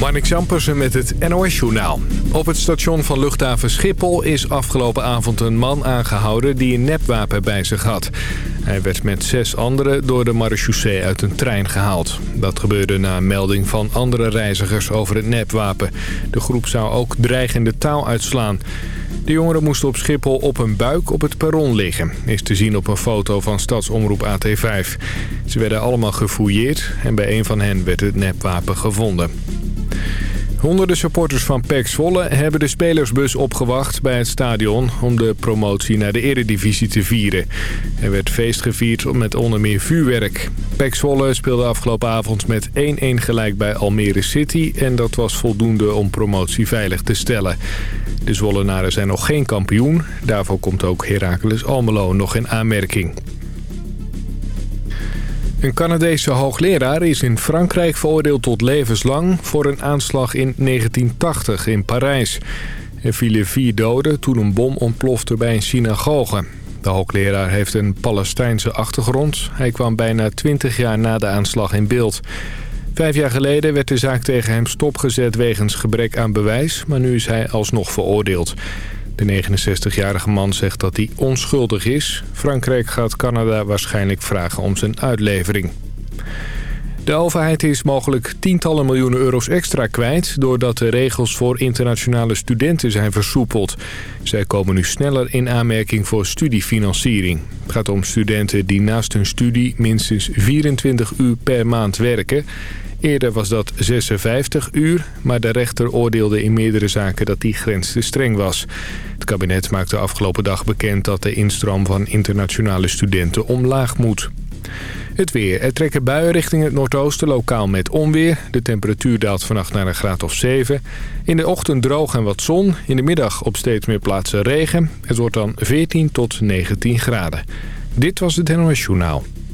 Marnik Zampersen met het NOS-journaal. Op het station van luchthaven Schiphol is afgelopen avond een man aangehouden die een nepwapen bij zich had. Hij werd met zes anderen door de marechaussee uit een trein gehaald. Dat gebeurde na een melding van andere reizigers over het nepwapen. De groep zou ook dreigende taal uitslaan. De jongeren moesten op Schiphol op hun buik op het perron liggen. Is te zien op een foto van stadsomroep AT5. Ze werden allemaal gefouilleerd en bij een van hen werd het nepwapen gevonden. Honderden supporters van PEC Zwolle hebben de spelersbus opgewacht bij het stadion... om de promotie naar de eredivisie te vieren. Er werd feest gevierd met onder meer vuurwerk. PEC Zwolle speelde afgelopen avond met 1-1 gelijk bij Almere City... en dat was voldoende om promotie veilig te stellen. De Zwollenaren zijn nog geen kampioen. Daarvoor komt ook Heracles Almelo nog in aanmerking. Een Canadese hoogleraar is in Frankrijk veroordeeld tot levenslang... voor een aanslag in 1980 in Parijs. Er vielen vier doden toen een bom ontplofte bij een synagoge. De hoogleraar heeft een Palestijnse achtergrond. Hij kwam bijna 20 jaar na de aanslag in beeld. Vijf jaar geleden werd de zaak tegen hem stopgezet wegens gebrek aan bewijs... maar nu is hij alsnog veroordeeld. De 69-jarige man zegt dat hij onschuldig is. Frankrijk gaat Canada waarschijnlijk vragen om zijn uitlevering. De overheid is mogelijk tientallen miljoenen euro's extra kwijt... doordat de regels voor internationale studenten zijn versoepeld. Zij komen nu sneller in aanmerking voor studiefinanciering. Het gaat om studenten die naast hun studie minstens 24 uur per maand werken... Eerder was dat 56 uur, maar de rechter oordeelde in meerdere zaken dat die grens te streng was. Het kabinet maakte afgelopen dag bekend dat de instroom van internationale studenten omlaag moet. Het weer. Er trekken buien richting het noordoosten, lokaal met onweer. De temperatuur daalt vannacht naar een graad of 7. In de ochtend droog en wat zon. In de middag op steeds meer plaatsen regen. Het wordt dan 14 tot 19 graden. Dit was het NOS Journaal.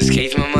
escapes my mind.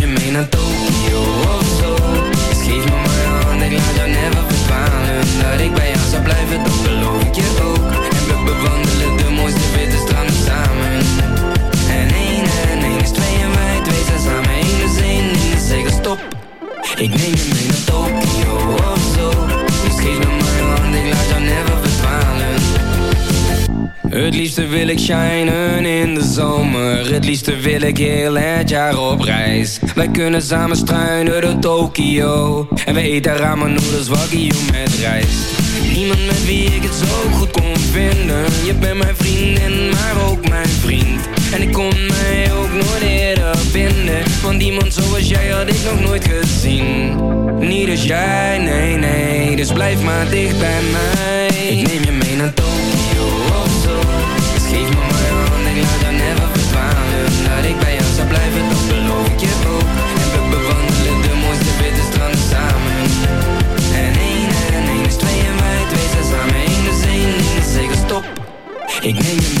blijven, dat beloof ik je ook. En we bewandelen de mooiste witte stranden samen. Ik neem je mee naar Tokio of zo. Dus geef me mijn hand, ik laat jou never verdwalen. Het liefste wil ik shinen in de zomer. Het liefste wil ik heel het jaar op reis. Wij kunnen samen struinen door Tokio En we eten ramen noedels wagyu met rijst Niemand met wie ik het zo goed kon vinden. Je bent mijn vriendin, maar ook mijn vriend. En ik kon mij ook nooit eerder vinden. Want iemand zoals jij had ik nog nooit gezien. Niet als jij, nee, nee. Dus blijf maar dicht bij mij Ik neem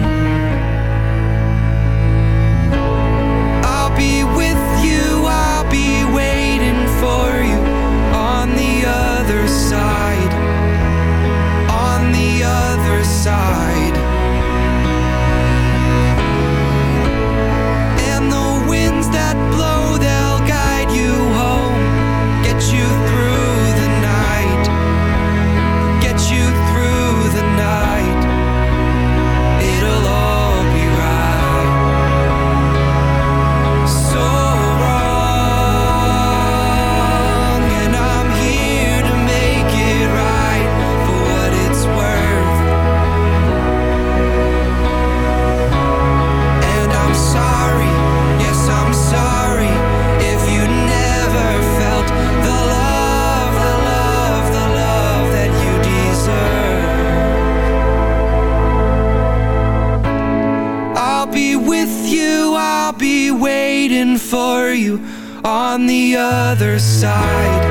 On the other side.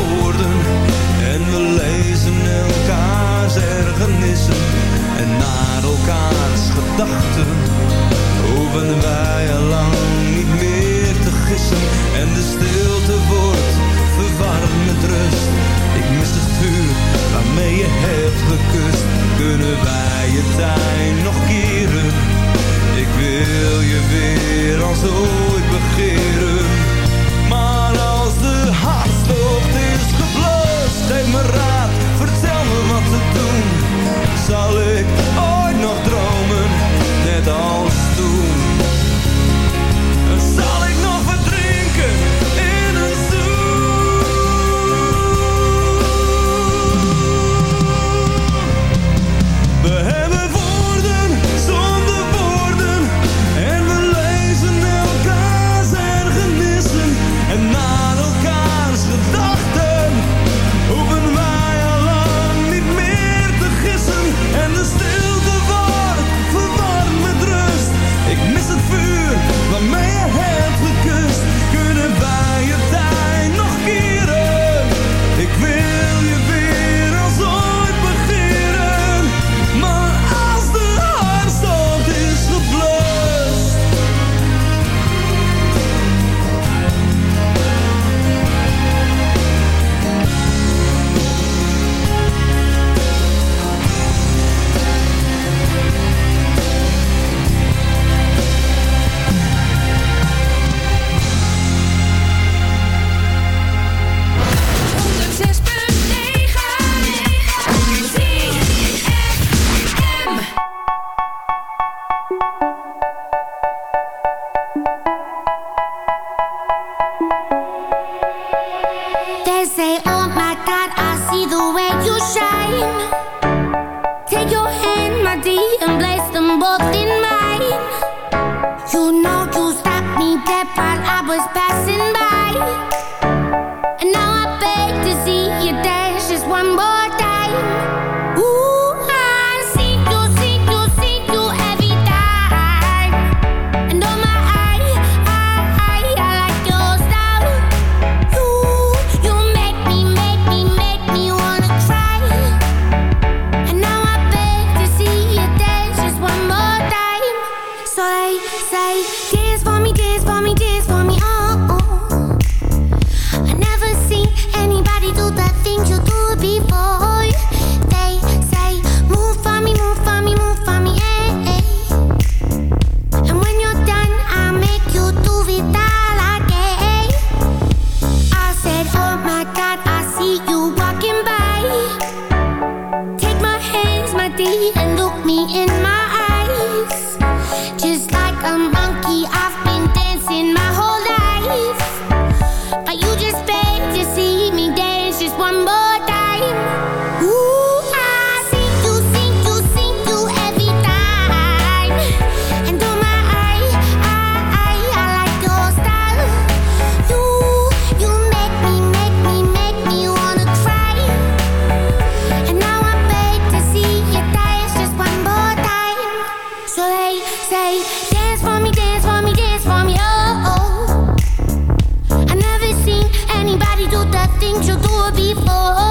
people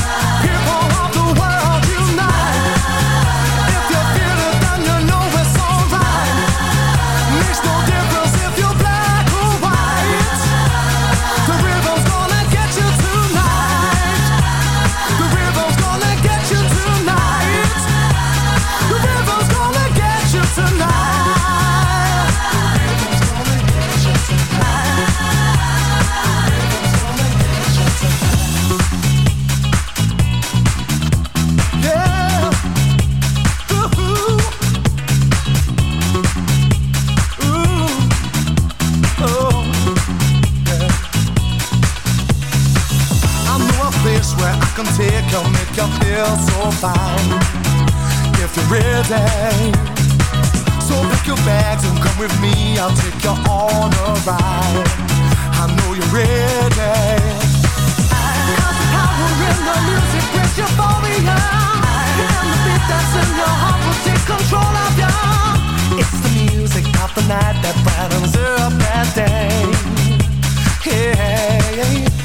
Feel so fine. If you're ready, so pack your bags and come with me. I'll take you on a ride. I know you're ready. I Cause the power in the music brings euphoria. And the beat that's in your heart will take control of you. It's the music of the night that brightens up that day. Yeah.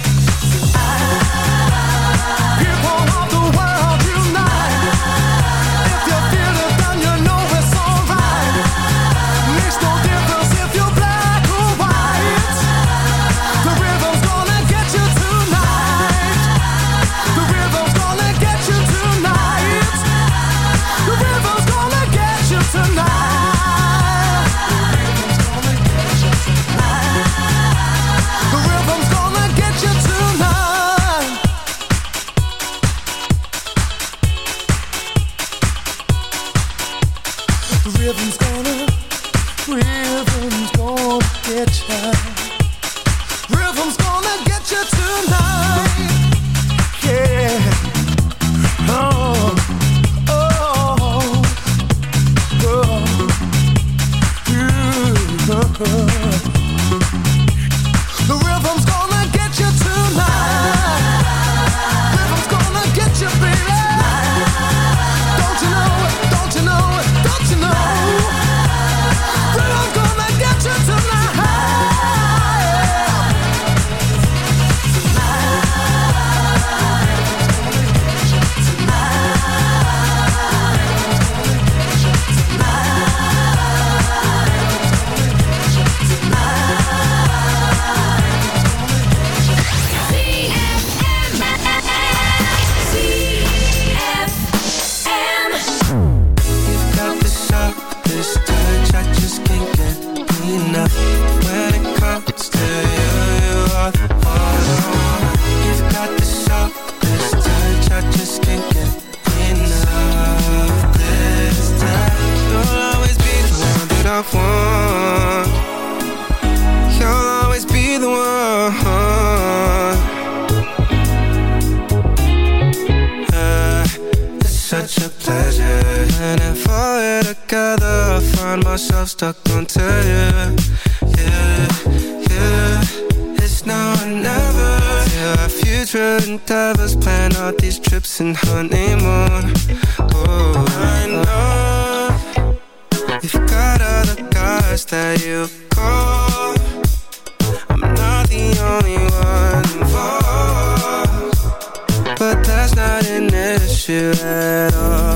One. I want. You'll always be the one. Uh, it's such a pleasure Whenever we're together. I find myself stuck onto you. Yeah, yeah. It's now or never. Yeah, our future endeavors. Plan out these trips and honeymoon. Oh, I know You've got other guys that you call I'm not the only one involved. But that's not an issue at all